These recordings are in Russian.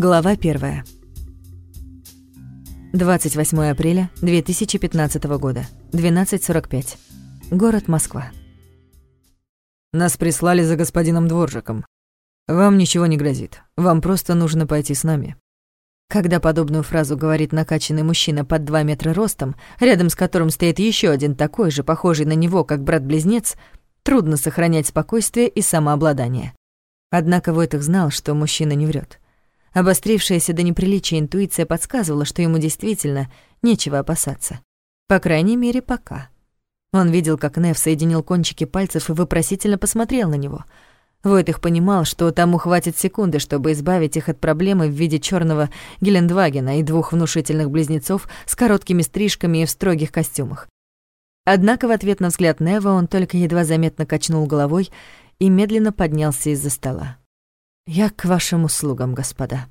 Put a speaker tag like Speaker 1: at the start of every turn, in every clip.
Speaker 1: Глава 1. 28 апреля 2015 года, 12.45. Город Москва.
Speaker 2: Нас прислали за господином Дворжиком. Вам ничего не грозит. Вам просто нужно пойти с нами.
Speaker 1: Когда подобную фразу говорит накачанный мужчина под 2 метра ростом, рядом с которым стоит еще один такой же, похожий на него, как брат-близнец, трудно сохранять спокойствие и самообладание. Однако Войтых знал, что мужчина не врет. Обострившаяся до неприличия интуиция подсказывала, что ему действительно нечего опасаться. По крайней мере, пока. Он видел, как Нев соединил кончики пальцев и вопросительно посмотрел на него. Войтых понимал, что тому хватит секунды, чтобы избавить их от проблемы в виде черного Гелендвагена и двух внушительных близнецов с короткими стрижками и в строгих костюмах. Однако в ответ на взгляд Нева он только едва заметно качнул головой и медленно поднялся из-за стола. «Я к вашим услугам, господа».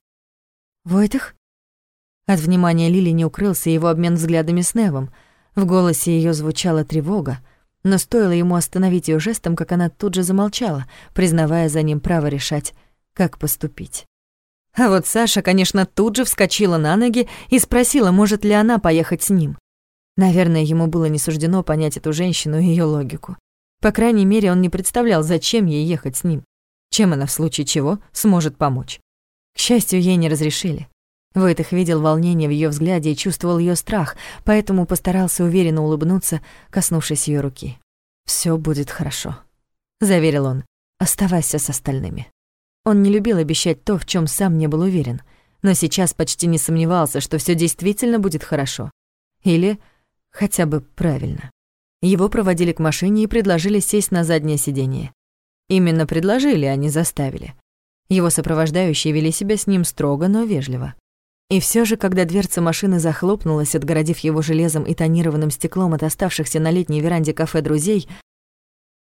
Speaker 1: «Войтых?» От внимания Лили не укрылся его обмен взглядами с Невом. В голосе ее звучала тревога, но стоило ему остановить ее жестом, как она тут же замолчала, признавая за ним право решать, как поступить. А вот Саша, конечно, тут же вскочила на ноги и спросила, может ли она поехать с ним. Наверное, ему было не суждено понять эту женщину и ее логику. По крайней мере, он не представлял, зачем ей ехать с ним чем она в случае чего сможет помочь. К счастью, ей не разрешили. Войтых видел волнение в ее взгляде и чувствовал ее страх, поэтому постарался уверенно улыбнуться, коснувшись ее руки. Все будет хорошо», — заверил он. «Оставайся с остальными». Он не любил обещать то, в чем сам не был уверен, но сейчас почти не сомневался, что все действительно будет хорошо. Или хотя бы правильно. Его проводили к машине и предложили сесть на заднее сиденье. Именно предложили, а не заставили. Его сопровождающие вели себя с ним строго, но вежливо. И все же, когда дверца машины захлопнулась, отгородив его железом и тонированным стеклом от оставшихся на летней веранде кафе друзей,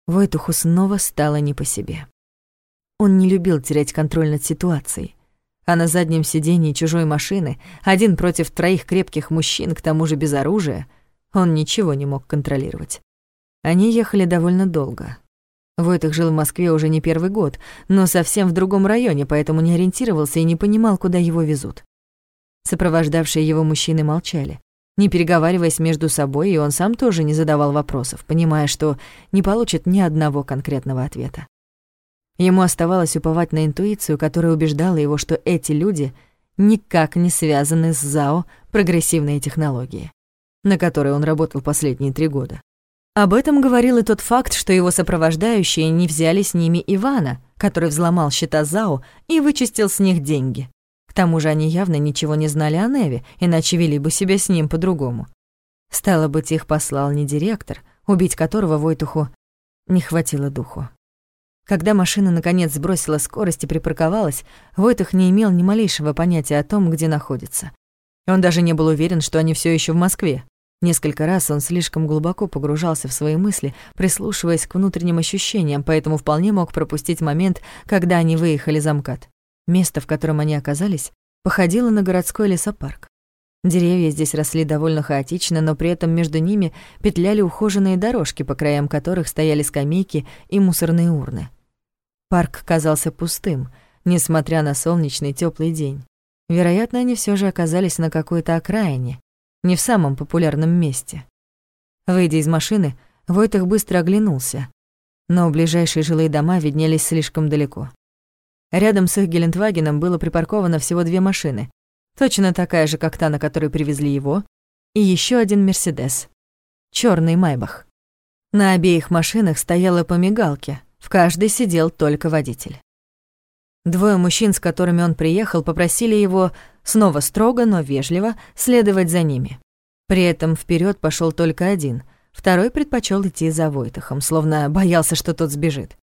Speaker 1: Войтуху снова стало не по себе. Он не любил терять контроль над ситуацией. А на заднем сиденье чужой машины, один против троих крепких мужчин, к тому же без оружия, он ничего не мог контролировать. Они ехали довольно долго. Войтых жил в Москве уже не первый год, но совсем в другом районе, поэтому не ориентировался и не понимал, куда его везут. Сопровождавшие его мужчины молчали, не переговариваясь между собой, и он сам тоже не задавал вопросов, понимая, что не получит ни одного конкретного ответа. Ему оставалось уповать на интуицию, которая убеждала его, что эти люди никак не связаны с ЗАО «Прогрессивные технологии», на которой он работал последние три года. Об этом говорил и тот факт, что его сопровождающие не взяли с ними Ивана, который взломал счета ЗАО и вычистил с них деньги. К тому же они явно ничего не знали о Неве, иначе вели бы себя с ним по-другому. Стало быть, их послал не директор, убить которого Войтуху не хватило духу. Когда машина наконец сбросила скорость и припарковалась, Войтух не имел ни малейшего понятия о том, где находится. Он даже не был уверен, что они все еще в Москве. Несколько раз он слишком глубоко погружался в свои мысли, прислушиваясь к внутренним ощущениям, поэтому вполне мог пропустить момент, когда они выехали за МКАД. Место, в котором они оказались, походило на городской лесопарк. Деревья здесь росли довольно хаотично, но при этом между ними петляли ухоженные дорожки, по краям которых стояли скамейки и мусорные урны. Парк казался пустым, несмотря на солнечный теплый день. Вероятно, они все же оказались на какой-то окраине, не в самом популярном месте. Выйдя из машины, Войтых быстро оглянулся, но ближайшие жилые дома виднелись слишком далеко. Рядом с их Гелендвагеном было припарковано всего две машины, точно такая же, как та, на которой привезли его, и еще один «Мерседес», черный «Майбах». На обеих машинах стояла по мигалке, в каждой сидел только водитель. Двое мужчин, с которыми он приехал, попросили его снова строго, но вежливо следовать за ними. При этом вперед пошел только один, второй предпочел идти за Войтахом, словно боялся, что тот сбежит.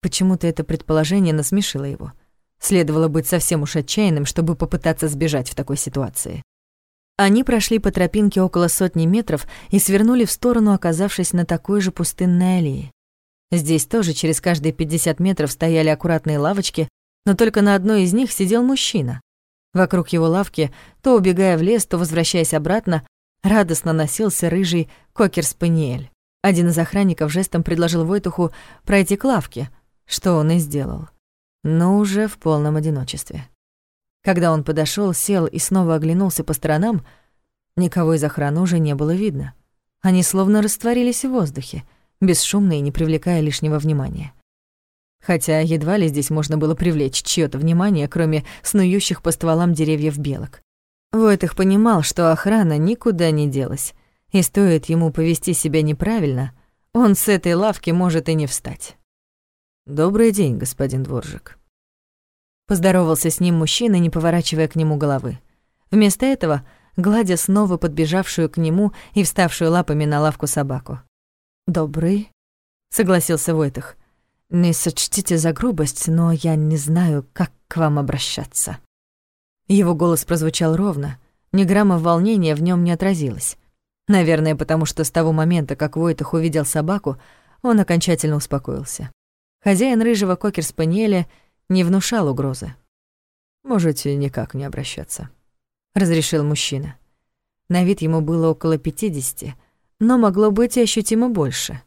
Speaker 1: Почему-то это предположение насмешило его. Следовало быть совсем уж отчаянным, чтобы попытаться сбежать в такой ситуации. Они прошли по тропинке около сотни метров и свернули в сторону, оказавшись на такой же пустынной аллее. Здесь тоже через каждые 50 метров стояли аккуратные лавочки, но только на одной из них сидел мужчина. Вокруг его лавки, то убегая в лес, то возвращаясь обратно, радостно носился рыжий кокер-спаниель. Один из охранников жестом предложил Войтуху пройти к лавке, что он и сделал, но уже в полном одиночестве. Когда он подошёл, сел и снова оглянулся по сторонам, никого из охраны уже не было видно. Они словно растворились в воздухе, бесшумно и не привлекая лишнего внимания. Хотя едва ли здесь можно было привлечь чьё-то внимание, кроме снующих по стволам деревьев белок. Войтых понимал, что охрана никуда не делась, и стоит ему повести себя неправильно, он с этой лавки может и не встать.
Speaker 2: «Добрый день, господин Дворжик»,
Speaker 1: Поздоровался с ним мужчина, не поворачивая к нему головы. Вместо этого гладя снова подбежавшую к нему и вставшую лапами на лавку собаку. «Добрый», — согласился Войтых. «Не сочтите за грубость, но я не знаю, как к вам обращаться». Его голос прозвучал ровно, ни грамма волнения в нем не отразилось. Наверное, потому что с того момента, как Войтых увидел собаку, он окончательно успокоился. Хозяин рыжего кокер-спаниеля не внушал угрозы.
Speaker 2: «Можете никак не обращаться», —
Speaker 1: разрешил мужчина. На вид ему было около пятидесяти, но могло быть и ощутимо больше.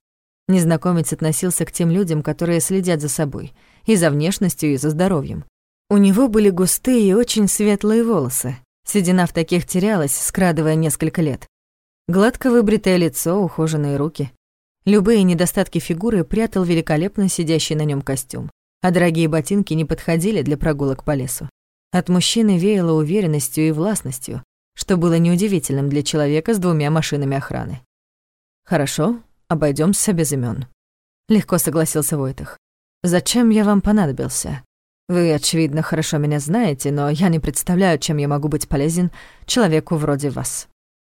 Speaker 1: Незнакомец относился к тем людям, которые следят за собой, и за внешностью, и за здоровьем. У него были густые и очень светлые волосы. Седина в таких терялась, скрадывая несколько лет. Гладко выбритое лицо, ухоженные руки. Любые недостатки фигуры прятал великолепно сидящий на нем костюм а дорогие ботинки не подходили для прогулок по лесу. От мужчины веяло уверенностью и властностью, что было неудивительным для человека с двумя машинами охраны.
Speaker 2: «Хорошо, обойдёмся без имён», —
Speaker 1: легко согласился Войтах. «Зачем я вам понадобился? Вы, очевидно, хорошо меня знаете, но я не представляю, чем я могу быть полезен человеку вроде вас».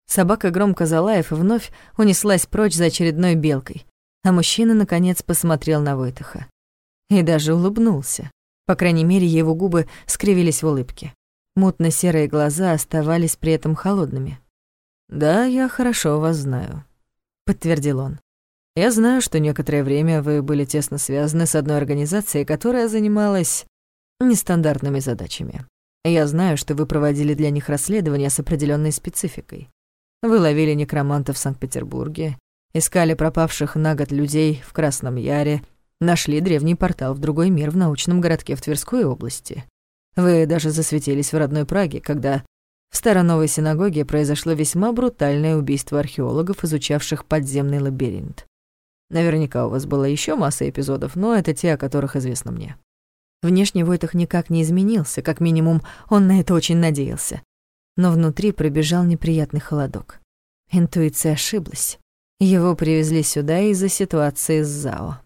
Speaker 1: Собака громко залаев и вновь унеслась прочь за очередной белкой, а мужчина, наконец, посмотрел на Войтаха и даже улыбнулся. По крайней мере, его губы скривились в улыбке. Мутно-серые глаза оставались при этом холодными.
Speaker 2: «Да, я хорошо вас знаю», — подтвердил он. «Я знаю, что некоторое время вы были тесно связаны с одной организацией, которая занималась нестандартными задачами. Я знаю, что вы проводили для них расследования с определенной спецификой. Вы ловили некромантов в Санкт-Петербурге, искали пропавших на год людей в Красном Яре — Нашли древний портал в другой мир в научном городке в Тверской области. Вы даже засветились в родной Праге, когда в Староновой синагоге произошло весьма брутальное убийство археологов, изучавших подземный лабиринт. Наверняка у вас было еще масса эпизодов, но это те, о которых известно мне.
Speaker 1: Внешне Войтах никак не изменился, как минимум он на это очень надеялся. Но внутри пробежал неприятный холодок. Интуиция ошиблась. Его привезли сюда из-за ситуации с ЗАО.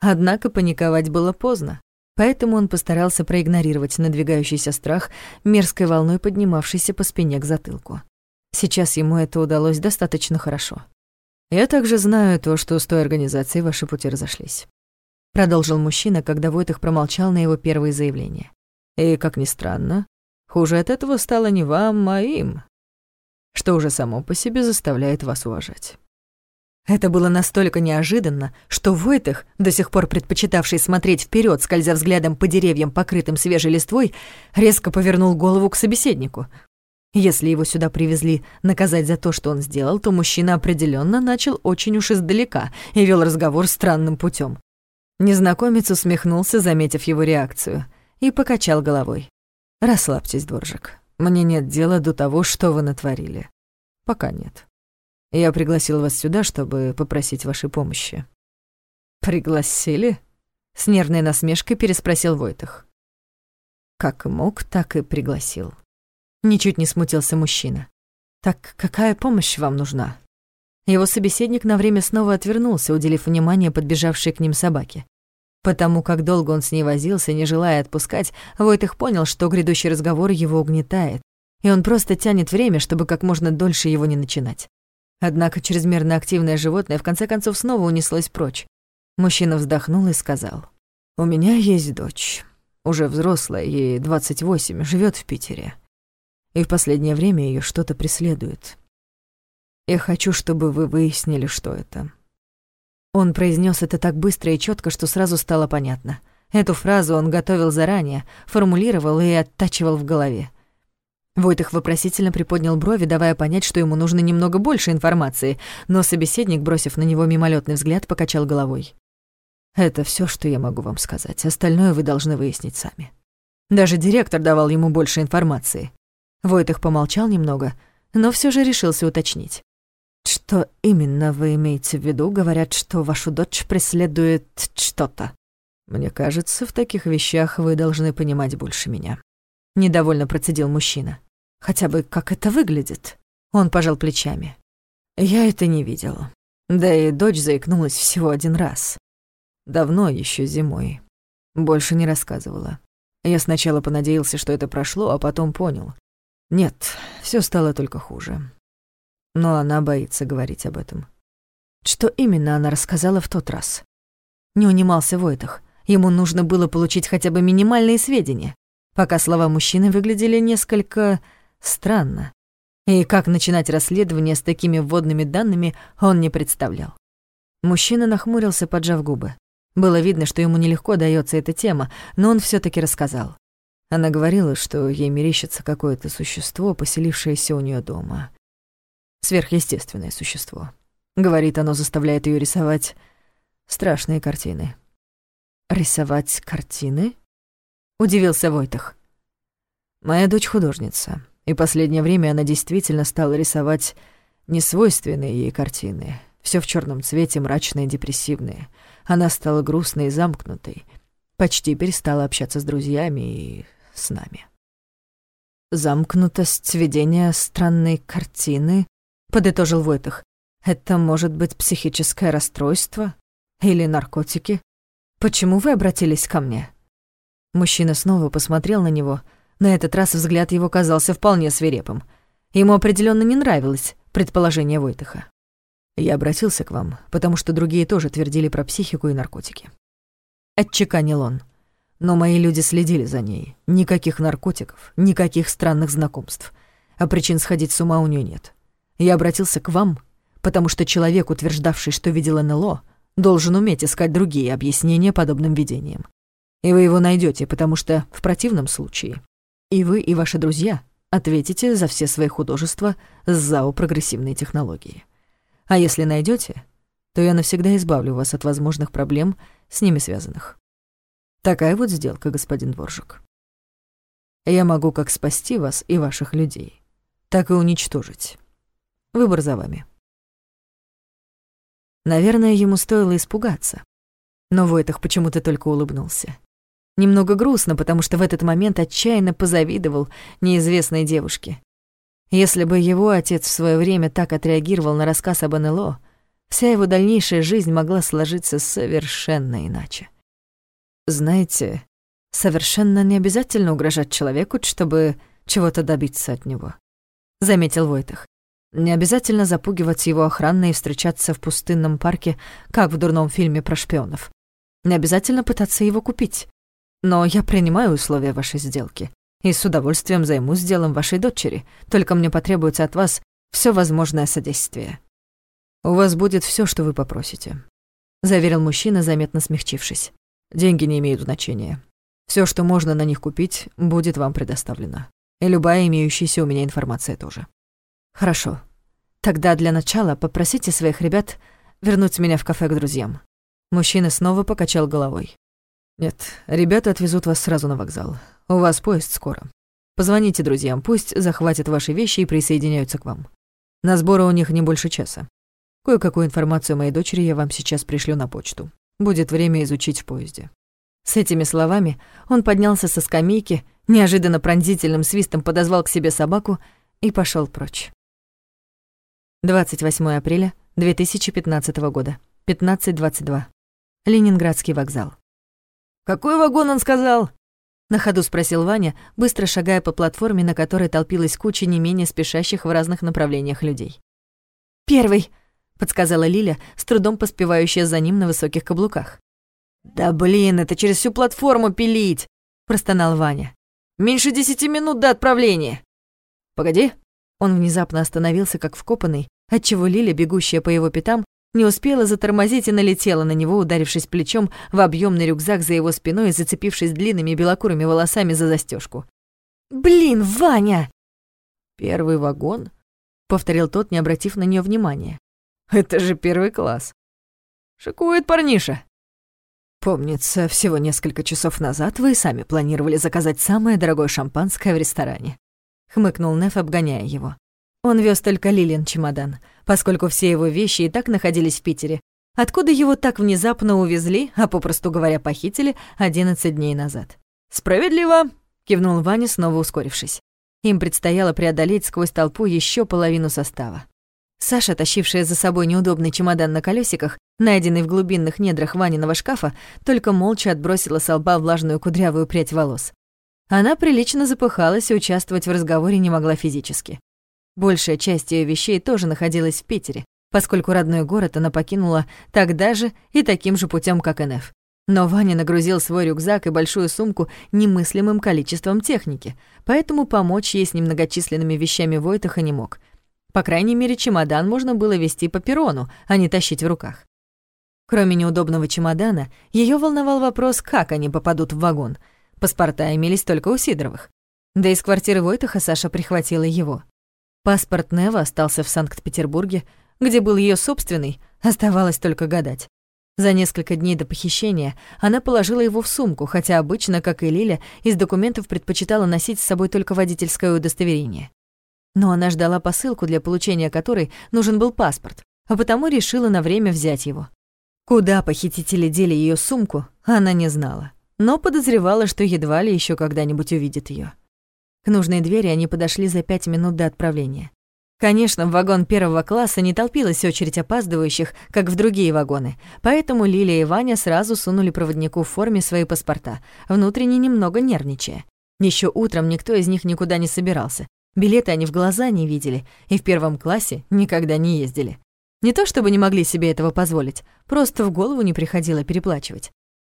Speaker 1: Однако паниковать было поздно, поэтому он постарался проигнорировать надвигающийся страх, мерзкой волной поднимавшейся по спине к затылку. Сейчас ему это удалось достаточно хорошо.
Speaker 2: «Я также знаю то, что с той организацией ваши пути разошлись», — продолжил мужчина, когда Войтых промолчал на его первые заявления. «И, как ни странно, хуже от этого стало не вам, а им, что уже само по себе заставляет вас уважать».
Speaker 1: Это было настолько неожиданно, что Войтых, до сих пор предпочитавший смотреть вперед, скользя взглядом по деревьям, покрытым свежей листвой, резко повернул голову к собеседнику. Если его сюда привезли наказать за то, что он сделал, то мужчина определенно начал очень уж издалека и вел разговор странным путем. Незнакомец усмехнулся, заметив его реакцию, и покачал головой. «Расслабьтесь, дворжик. Мне нет дела до того, что вы натворили. Пока нет». Я пригласил вас сюда, чтобы попросить вашей помощи». «Пригласили?» — с нервной насмешкой переспросил Войтах.
Speaker 2: «Как мог, так и пригласил».
Speaker 1: Ничуть не смутился мужчина. «Так какая помощь вам нужна?» Его собеседник на время снова отвернулся, уделив внимание подбежавшей к ним собаке. Потому как долго он с ней возился, не желая отпускать, Войтых понял, что грядущий разговор его угнетает, и он просто тянет время, чтобы как можно дольше его не начинать. Однако чрезмерно активное животное в конце концов снова унеслось прочь. Мужчина вздохнул и сказал.
Speaker 2: «У меня есть дочь. Уже взрослая, ей 28, живет в Питере. И в последнее время ее что-то преследует. Я хочу, чтобы вы выяснили, что это».
Speaker 1: Он произнес это так быстро и четко, что сразу стало понятно. Эту фразу он готовил заранее, формулировал и оттачивал в голове. Войтых вопросительно приподнял брови, давая понять, что ему нужно немного больше информации, но собеседник, бросив на него мимолетный взгляд, покачал головой.
Speaker 2: «Это все, что я могу вам сказать. Остальное вы должны выяснить сами».
Speaker 1: Даже директор давал ему больше информации. Войтых помолчал немного, но все же решился уточнить. «Что именно вы имеете в виду? Говорят, что вашу дочь преследует что-то». «Мне кажется, в таких вещах вы должны понимать больше меня», — недовольно процедил мужчина. «Хотя бы как это выглядит?» Он пожал плечами. «Я это не видел. Да и дочь заикнулась всего один раз. Давно, еще зимой. Больше не рассказывала. Я сначала понадеялся, что это прошло, а потом понял. Нет, все стало только хуже. Но она боится говорить об этом. Что именно она рассказала в тот раз? Не унимался Войтах. Ему нужно было получить хотя бы минимальные сведения, пока слова мужчины выглядели несколько странно. И как начинать расследование с такими вводными данными, он не представлял. Мужчина нахмурился, поджав губы. Было видно, что ему нелегко дается эта тема, но он все таки рассказал. Она говорила, что ей мерещится какое-то существо, поселившееся у нее дома. Сверхъестественное существо. Говорит, оно заставляет ее рисовать страшные картины. «Рисовать картины?» — удивился Войтах. «Моя дочь художница, и последнее время она действительно стала рисовать несвойственные ей картины. Все в черном цвете, мрачные, депрессивные. Она стала грустной и замкнутой. Почти перестала общаться с друзьями и с нами. «Замкнутость ведения странной картины», — подытожил Войтах. «Это может быть психическое расстройство или наркотики? Почему вы обратились ко мне?» Мужчина снова посмотрел на него. На этот раз взгляд его казался вполне свирепым. Ему определенно не нравилось предположение Войтаха. Я обратился к вам, потому что другие тоже твердили про психику и наркотики. Отчеканил он. Но мои люди следили за ней. Никаких наркотиков, никаких странных знакомств. А причин сходить с ума у нее нет. Я обратился к вам, потому что человек, утверждавший, что видел НЛО, должен уметь искать другие объяснения подобным видениям. И вы его найдете, потому что в противном случае и вы, и ваши друзья ответите за все свои художества с ЗАО прогрессивной технологии. А если найдете, то я навсегда избавлю вас от возможных проблем с ними связанных. Такая вот сделка, господин Дворжик. Я могу как спасти вас и ваших людей, так и уничтожить. Выбор за вами. Наверное, ему стоило испугаться. Но Войтах почему-то только улыбнулся. Немного грустно, потому что в этот момент отчаянно позавидовал неизвестной девушке. Если бы его отец в свое время так отреагировал на рассказ об НЛО, вся его дальнейшая жизнь могла сложиться совершенно иначе. Знаете, совершенно не обязательно угрожать человеку, чтобы чего-то добиться от него, заметил Войтах. Не обязательно запугивать его охранно и встречаться в пустынном парке, как в дурном фильме про шпионов. Не обязательно пытаться его купить. Но я принимаю условия вашей сделки и с удовольствием займусь делом вашей дочери, только мне потребуется от вас все возможное содействие. У вас будет все, что вы попросите», — заверил мужчина, заметно смягчившись. «Деньги не имеют значения. Все, что можно на них купить, будет вам предоставлено. И любая имеющаяся у меня информация тоже». «Хорошо. Тогда для начала попросите своих ребят вернуть меня в кафе к друзьям». Мужчина снова покачал головой. «Нет, ребята отвезут вас сразу на вокзал. У вас поезд скоро. Позвоните друзьям, пусть захватят ваши вещи и присоединяются к вам. На сборы у них не больше часа. Кое-какую информацию моей дочери я вам сейчас пришлю на почту. Будет время изучить в поезде». С этими словами он поднялся со скамейки, неожиданно пронзительным свистом подозвал к себе собаку и пошел прочь. 28 апреля 2015 года, 15.22. Ленинградский вокзал. «Какой вагон он сказал?» На ходу спросил Ваня, быстро шагая по платформе, на которой толпилась куча не менее спешащих в разных направлениях людей. «Первый», — подсказала Лиля, с трудом поспевающая за ним на высоких каблуках. «Да блин, это через всю платформу пилить!» — простонал Ваня. «Меньше десяти минут до отправления!» «Погоди!» Он внезапно остановился, как вкопанный, отчего Лиля, бегущая по его пятам, не успела затормозить и налетела на него, ударившись плечом в объемный рюкзак за его спиной и зацепившись длинными белокурыми волосами за застежку. «Блин, Ваня!» «Первый вагон?» — повторил тот, не обратив на нее внимания. «Это же первый класс!» «Шикует парниша!»
Speaker 2: Помнится, всего несколько часов назад вы сами планировали заказать самое дорогое шампанское в ресторане. Хмыкнул Неф, обгоняя его. Он вез только Лилин чемодан, поскольку все его вещи и так находились в Питере. Откуда его так внезапно увезли, а попросту говоря, похитили 11 дней назад. «Справедливо!» — кивнул Ваня, снова ускорившись. Им предстояло преодолеть сквозь толпу еще половину состава. Саша, тащившая за собой неудобный чемодан на колесиках, найденный в глубинных недрах Ваниного шкафа, только молча отбросила с лба влажную кудрявую прядь волос. Она прилично запыхалась и участвовать в разговоре не могла физически. Большая часть ее вещей тоже находилась в Питере, поскольку родной город она покинула тогда же и таким же путем, как НФ. Но Ваня нагрузил свой рюкзак и большую сумку немыслимым количеством техники, поэтому помочь ей с немногочисленными вещами Войтаха не мог — по крайней мере, чемодан можно было вести по перрону, а не тащить в руках. Кроме неудобного чемодана, ее волновал вопрос, как они попадут в вагон. Паспорта имелись только у Сидоровых. Да из квартиры Войтаха Саша прихватила его. Паспорт Нева остался в Санкт-Петербурге, где был ее собственный, оставалось только гадать. За несколько дней до похищения она положила его в сумку, хотя обычно, как и Лиля, из документов предпочитала носить с собой только водительское удостоверение. Но она ждала посылку, для получения которой нужен был паспорт, а потому решила на время взять его. Куда похитители дели ее сумку, она не знала, но подозревала, что едва ли еще когда-нибудь увидит ее. К нужной двери они подошли за пять минут до отправления. Конечно, в вагон первого класса не толпилась очередь опаздывающих, как в другие вагоны, поэтому Лилия и Ваня сразу сунули проводнику в форме свои паспорта, внутренне немного нервничая. Еще утром никто из них никуда не собирался, Билеты они в глаза не видели и в первом классе никогда не ездили. Не то чтобы не могли себе этого позволить, просто в голову не приходило переплачивать.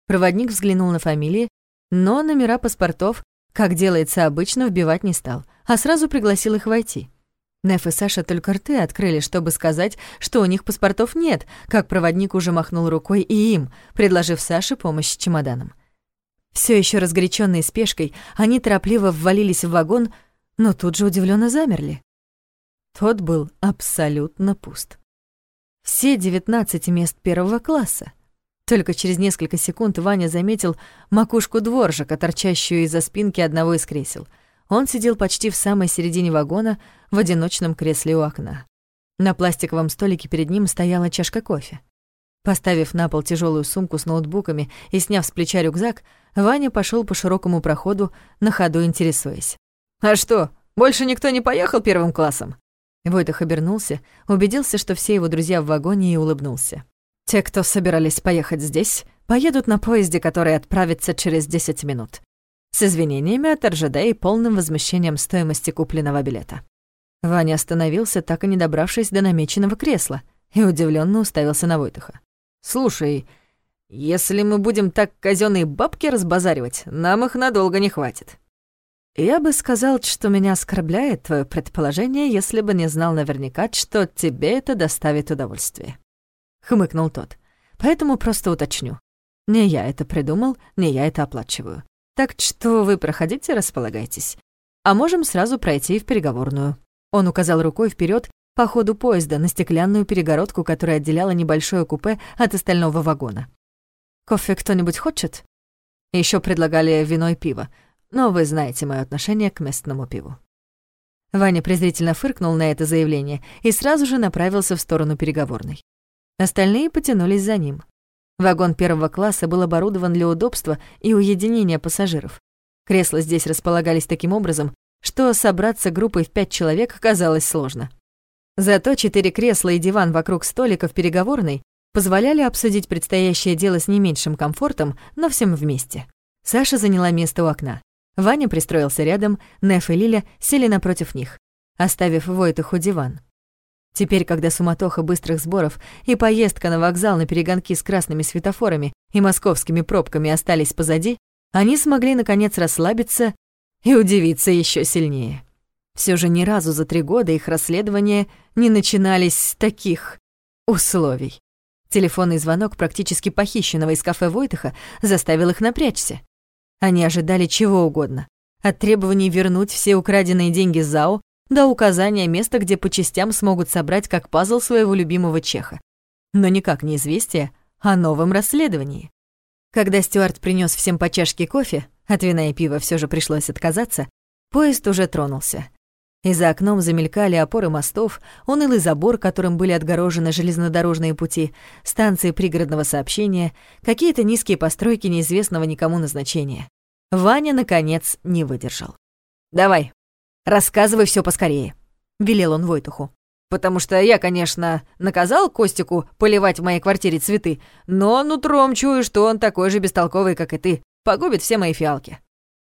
Speaker 2: Проводник взглянул на фамилии, но номера паспортов, как делается обычно, вбивать не стал, а сразу пригласил их войти. Неф и Саша только рты открыли, чтобы сказать, что у них паспортов нет, как проводник уже махнул рукой и им, предложив Саше помощь с чемоданом. Все еще разгоряченные спешкой, они торопливо ввалились в вагон, но тут же удивленно замерли. Тот был абсолютно пуст. Все 19 мест первого класса. Только через несколько секунд Ваня заметил макушку дворжика, торчащую из-за спинки одного из кресел. Он сидел почти в самой середине вагона в одиночном кресле у окна. На пластиковом столике перед ним стояла чашка кофе. Поставив на пол тяжелую сумку с ноутбуками и сняв с плеча рюкзак, Ваня пошел по широкому проходу, на ходу интересуясь. «А что, больше никто не поехал первым классом?» Войтах обернулся, убедился, что все его друзья в вагоне, и улыбнулся. «Те, кто собирались поехать здесь, поедут на поезде, который отправится через 10 минут. С извинениями от РЖД и полным возмещением стоимости купленного билета». Ваня остановился, так и не добравшись до намеченного кресла, и удивленно уставился на Войтаха. «Слушай, если мы будем так казенные бабки разбазаривать, нам их надолго не хватит». «Я бы сказал, что меня оскорбляет твое предположение, если бы не знал наверняка, что тебе это доставит удовольствие», — хмыкнул тот. «Поэтому просто уточню. Не я это придумал, не я это оплачиваю. Так что вы проходите, располагайтесь. А можем сразу пройти в переговорную». Он указал рукой вперед по ходу поезда на стеклянную перегородку, которая отделяла небольшое купе от остального вагона. «Кофе кто-нибудь хочет?» Еще предлагали вино и пиво — но вы знаете моё отношение к местному пиву». Ваня презрительно фыркнул на это заявление и сразу же направился в сторону переговорной. Остальные потянулись за ним. Вагон первого класса был оборудован для удобства и уединения пассажиров. Кресла здесь располагались таким образом, что собраться группой в пять человек оказалось сложно. Зато четыре кресла и диван вокруг столика в переговорной позволяли обсудить предстоящее дело с не меньшим комфортом, но всем вместе. Саша заняла место у окна. Ваня пристроился рядом, Неф и Лиля сели напротив них, оставив Войтуху диван. Теперь, когда суматоха быстрых сборов и поездка на вокзал на перегонки с красными светофорами и московскими пробками остались позади, они смогли, наконец, расслабиться и удивиться еще сильнее. Все же ни разу за три года их расследования не начинались с таких условий. Телефонный звонок практически похищенного из кафе Войтыха заставил их напрячься. Они ожидали чего угодно. От требований вернуть все украденные деньги ЗАО до указания места, где по частям смогут собрать как пазл своего любимого чеха. Но никак не известие о новом расследовании.
Speaker 1: Когда Стюарт принес всем по чашке кофе, от вина и пива все же пришлось отказаться, поезд уже тронулся. И за окном замелькали опоры мостов, унылый забор, которым были отгорожены железнодорожные пути, станции пригородного сообщения, какие-то низкие постройки неизвестного никому назначения. Ваня, наконец, не выдержал. «Давай, рассказывай все поскорее», — велел он Войтуху. «Потому что я, конечно, наказал Костику поливать в моей квартире цветы, но нутром чую, что он такой же бестолковый, как и ты, погубит все мои фиалки».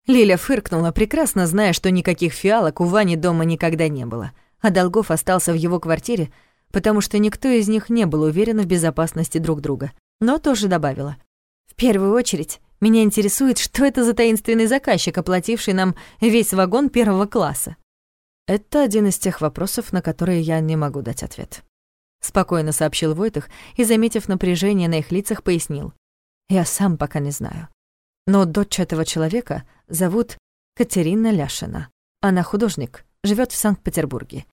Speaker 1: Лиля фыркнула, прекрасно зная, что никаких фиалок у Вани дома никогда не было, а Долгов остался в его квартире, потому что никто из них не был уверен в безопасности друг друга. Но тоже добавила. «В первую очередь, меня интересует, что это за таинственный заказчик, оплативший нам весь вагон первого класса».
Speaker 2: «Это один из тех вопросов, на которые я не могу дать ответ», — спокойно сообщил Войтых и, заметив напряжение на их лицах, пояснил. «Я сам пока не знаю. Но дочь этого человека зовут Катерина Ляшина. Она художник, живет в Санкт-Петербурге.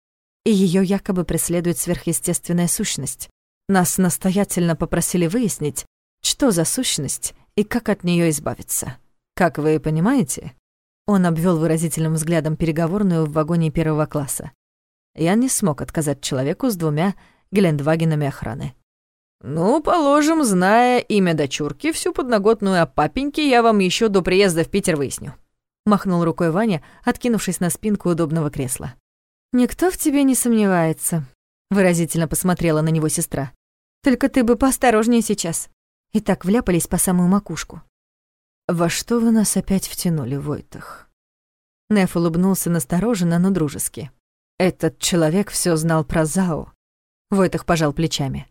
Speaker 2: И ее якобы преследует сверхъестественная сущность. Нас настоятельно попросили выяснить, что за сущность и как от нее избавиться. Как вы понимаете, он обвел выразительным взглядом переговорную в вагоне первого класса. Я не смог отказать человеку с двумя Гелендвагенами охраны. «Ну, положим, зная имя дочурки, всю подноготную о папеньке я вам еще до приезда в Питер выясню», — махнул рукой Ваня, откинувшись на спинку удобного кресла.
Speaker 1: «Никто в тебе не сомневается», — выразительно посмотрела на него сестра. «Только ты бы поосторожнее сейчас. И так вляпались по самую макушку».
Speaker 2: «Во что вы нас опять втянули, Войтах?» Неф улыбнулся настороженно, но дружески. «Этот человек все знал про Зао». Войтах пожал плечами.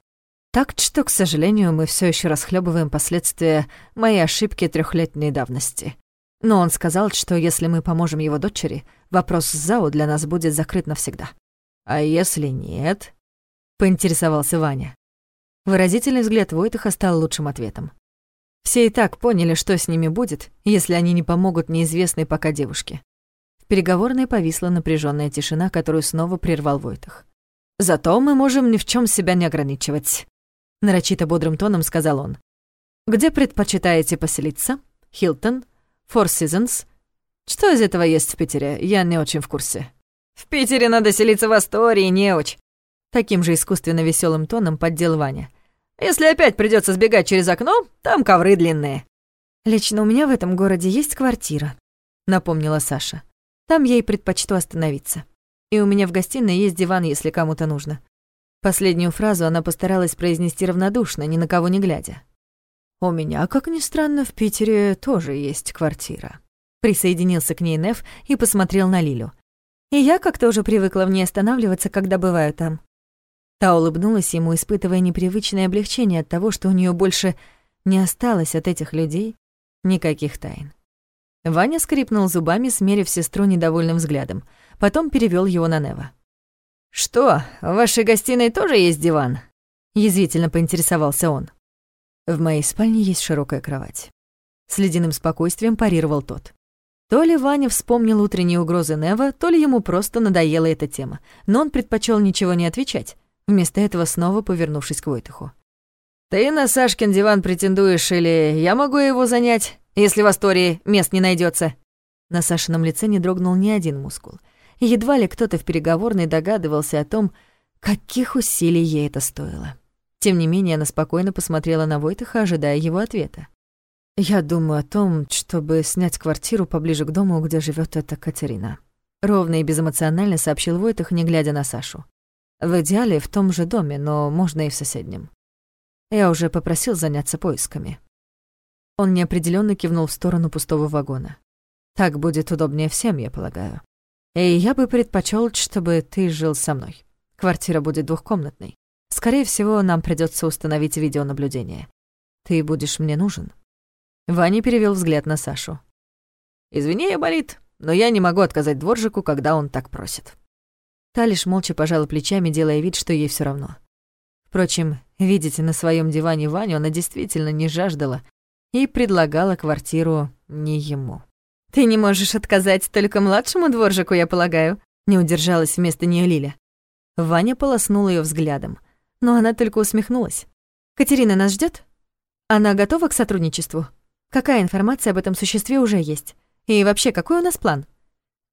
Speaker 2: Так что, к сожалению, мы все еще расхлебываем последствия моей ошибки трехлетней давности. Но он сказал, что если мы поможем его дочери, вопрос с ЗАО для нас будет закрыт навсегда. А если нет? Поинтересовался Ваня. Выразительный взгляд Войтаха стал лучшим ответом. Все и так поняли, что с ними будет, если они не помогут неизвестной пока девушке. В переговорной повисла напряженная тишина, которую снова прервал Войтах. «Зато мы можем ни в чем себя не ограничивать нарочито бодрым тоном сказал он. «Где предпочитаете поселиться? Хилтон? Фор Сизонс? Что из этого есть в Питере? Я не очень в курсе».
Speaker 1: «В Питере надо селиться в Астории, неуч!» Таким же искусственно веселым тоном поддел Ваня. «Если опять придется сбегать через окно, там ковры длинные».
Speaker 2: «Лично у меня в этом городе есть квартира», — напомнила Саша. «Там я и предпочту остановиться. И у меня в гостиной есть диван, если кому-то нужно. Последнюю фразу она постаралась произнести равнодушно, ни на кого не глядя. «У меня, как ни странно, в Питере тоже есть квартира». Присоединился к ней Неф и посмотрел на Лилю.
Speaker 1: «И я как-то уже привыкла в ней останавливаться, когда бываю там».
Speaker 2: Та улыбнулась ему, испытывая непривычное облегчение от того, что у нее больше не осталось от этих людей никаких тайн. Ваня скрипнул зубами, смерив сестру недовольным взглядом, потом перевел его на Нева.
Speaker 1: «Что, в вашей гостиной тоже есть диван?» — язвительно поинтересовался он.
Speaker 2: «В моей спальне есть широкая кровать». С ледяным спокойствием парировал тот. То ли Ваня вспомнил утренние угрозы Нева, то ли ему просто надоела эта тема, но он предпочел ничего не отвечать, вместо этого снова повернувшись к Войтуху.
Speaker 1: «Ты на Сашкин диван претендуешь, или я могу его занять, если в Астории мест не найдется?
Speaker 2: На Сашином лице не дрогнул ни один мускул — едва ли кто-то в переговорной догадывался о том, каких усилий ей это стоило. Тем не менее, она спокойно посмотрела на Войтаха, ожидая его ответа. «Я думаю о том, чтобы снять квартиру поближе к дому, где живет эта Катерина», — ровно и безэмоционально сообщил Войтах, не глядя на Сашу. «В идеале в том же доме, но можно и в соседнем. Я уже попросил заняться поисками». Он неопределенно кивнул в сторону пустого вагона. «Так будет удобнее всем, я полагаю». И я бы предпочел, чтобы ты жил со мной. Квартира будет двухкомнатной. Скорее всего, нам придется установить видеонаблюдение. Ты будешь мне нужен». Ваня перевел взгляд на Сашу.
Speaker 1: «Извини, я болит, но я не могу отказать дворжику, когда он так просит».
Speaker 2: Та лишь молча пожала плечами, делая вид, что ей все равно. Впрочем, видите, на своем диване Ваню она действительно не жаждала и предлагала квартиру не ему.
Speaker 1: «Ты не можешь отказать только младшему дворжику, я полагаю?» Не удержалась вместо нее Лиля.
Speaker 2: Ваня полоснул ее взглядом, но она только усмехнулась.
Speaker 1: «Катерина нас ждет? Она готова к сотрудничеству? Какая информация об этом существе уже есть? И вообще, какой у нас план?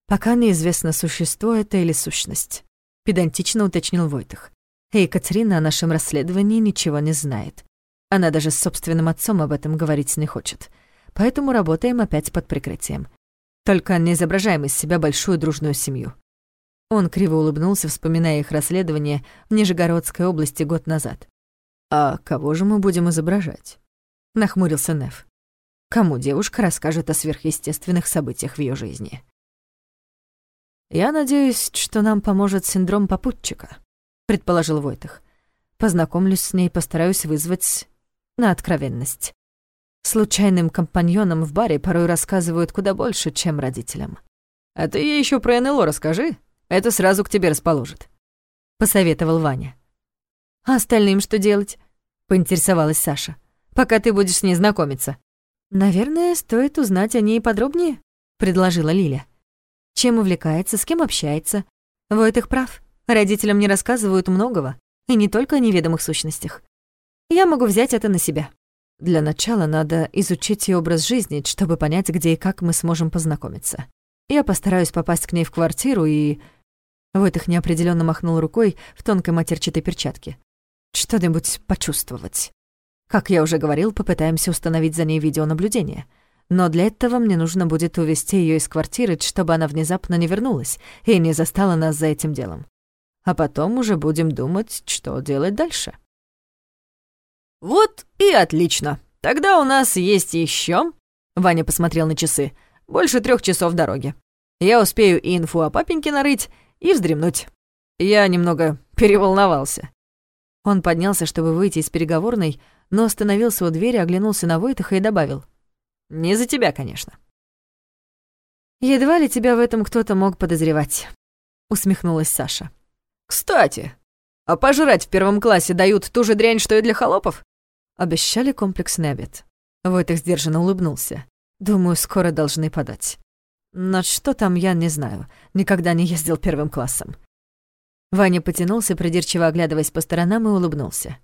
Speaker 2: Пока неизвестно, существо это или сущность, педантично уточнил Войтах. И Екатерина о нашем расследовании ничего не знает. Она даже с собственным отцом об этом говорить не хочет. Поэтому работаем опять под прикрытием. Только не изображаем из себя большую дружную семью. Он криво улыбнулся, вспоминая их расследование в Нижегородской области год назад. «А кого же мы будем изображать?» — нахмурился Нев. «Кому девушка расскажет о сверхъестественных событиях в ее жизни?» «Я надеюсь, что нам поможет синдром попутчика», — предположил Войтах. «Познакомлюсь с ней, постараюсь вызвать на откровенность. Случайным компаньонам в баре порой рассказывают куда больше, чем родителям.
Speaker 3: «А ты ей еще про НЛО расскажи, это сразу к тебе расположит», — посоветовал Ваня.
Speaker 1: «А остальным что делать?» — поинтересовалась Саша. «Пока ты будешь с ней знакомиться». «Наверное, стоит узнать о ней подробнее», — предложила Лиля. «Чем увлекается, с кем общается. Вот их прав. Родителям не рассказывают многого, и не только о неведомых сущностях. Я могу взять это на себя».
Speaker 2: Для начала надо изучить ее образ жизни, чтобы понять, где и как мы сможем познакомиться. Я постараюсь попасть к ней в квартиру и... Войтых неопределенно махнул рукой в тонкой матерчатой перчатке. Что-нибудь почувствовать. Как я уже говорил, попытаемся установить за ней видеонаблюдение. Но для этого мне нужно будет увести ее из квартиры, чтобы она внезапно не вернулась и не застала нас за этим делом. А потом уже будем думать, что делать дальше.
Speaker 3: «Вот и отлично. Тогда у нас есть еще. Ваня посмотрел на часы. «Больше трех часов дороги. Я успею и инфу о папеньке нарыть, и вздремнуть. Я немного переволновался».
Speaker 2: Он поднялся, чтобы выйти из переговорной, но остановился у двери, оглянулся на Войтаха и добавил.
Speaker 3: «Не за тебя, конечно».
Speaker 1: «Едва ли тебя в этом кто-то мог подозревать», — усмехнулась Саша.
Speaker 3: «Кстати, а пожрать в первом классе дают ту же дрянь, что и для холопов?»
Speaker 2: Обещали комплексный обед. Войтых сдержанно улыбнулся. Думаю, скоро должны подать. Но что там, я не знаю. Никогда не ездил первым классом. Ваня потянулся, придирчиво оглядываясь по сторонам, и улыбнулся.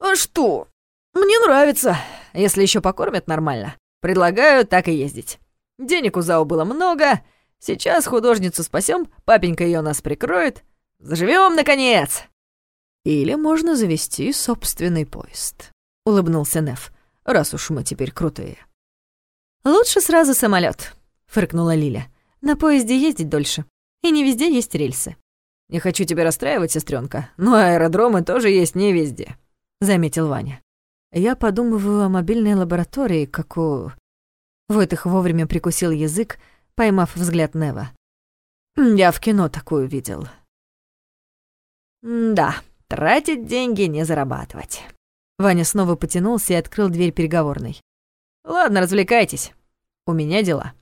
Speaker 3: «А что? Мне нравится. Если еще покормят нормально. Предлагаю так и ездить. Денег у ЗАО было много. Сейчас художницу спасем, папенька ее нас прикроет. Заживем наконец!»
Speaker 2: «Или можно завести собственный поезд», улыбнулся Неф. Раз уж мы теперь крутые.
Speaker 1: Лучше сразу самолет, фыркнула Лиля. На поезде ездить дольше. И не везде есть рельсы.
Speaker 3: Не хочу тебя расстраивать, сестренка, но аэродромы тоже есть не везде, заметил Ваня.
Speaker 2: Я подумываю о мобильной лаборатории, как у... Войтых вовремя прикусил язык, поймав взгляд Нева. Я в кино такую видел.
Speaker 3: Да, тратить деньги не зарабатывать.
Speaker 2: Ваня снова потянулся и открыл дверь переговорной.
Speaker 3: «Ладно, развлекайтесь. У меня дела.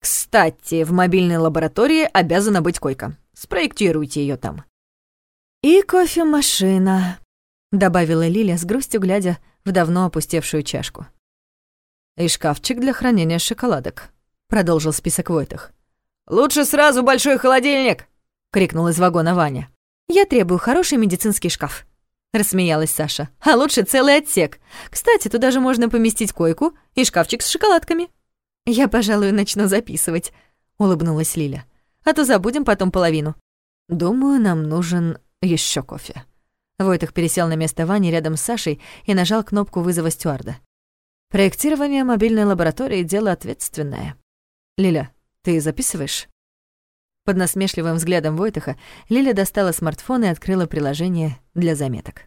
Speaker 3: Кстати, в мобильной лаборатории обязана быть койка. Спроектируйте ее там».
Speaker 1: «И кофемашина», — добавила Лиля с грустью, глядя в давно опустевшую чашку.
Speaker 2: «И шкафчик для хранения шоколадок», — продолжил список Войтах.
Speaker 3: «Лучше сразу большой холодильник!» — крикнул из вагона Ваня.
Speaker 1: «Я требую хороший медицинский шкаф», рассмеялась Саша. А лучше целый отсек. Кстати, туда же можно поместить койку и шкафчик с шоколадками. Я, пожалуй, начну записывать, улыбнулась Лиля. А то забудем потом половину.
Speaker 2: Думаю, нам нужен еще кофе. Войтых пересел на место Вани рядом с Сашей и нажал кнопку вызова стюарда. Проектирование мобильной лаборатории — дело ответственное. Лиля, ты записываешь? Под насмешливым взглядом Войтаха Лиля достала смартфон и открыла приложение для заметок.